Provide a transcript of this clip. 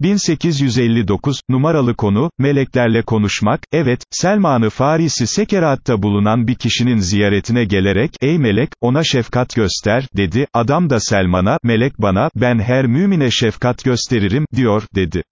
1859, numaralı konu, meleklerle konuşmak, evet, Selman-ı Farisi sekeratta bulunan bir kişinin ziyaretine gelerek, ey melek, ona şefkat göster, dedi, adam da Selman'a, melek bana, ben her mümine şefkat gösteririm, diyor, dedi.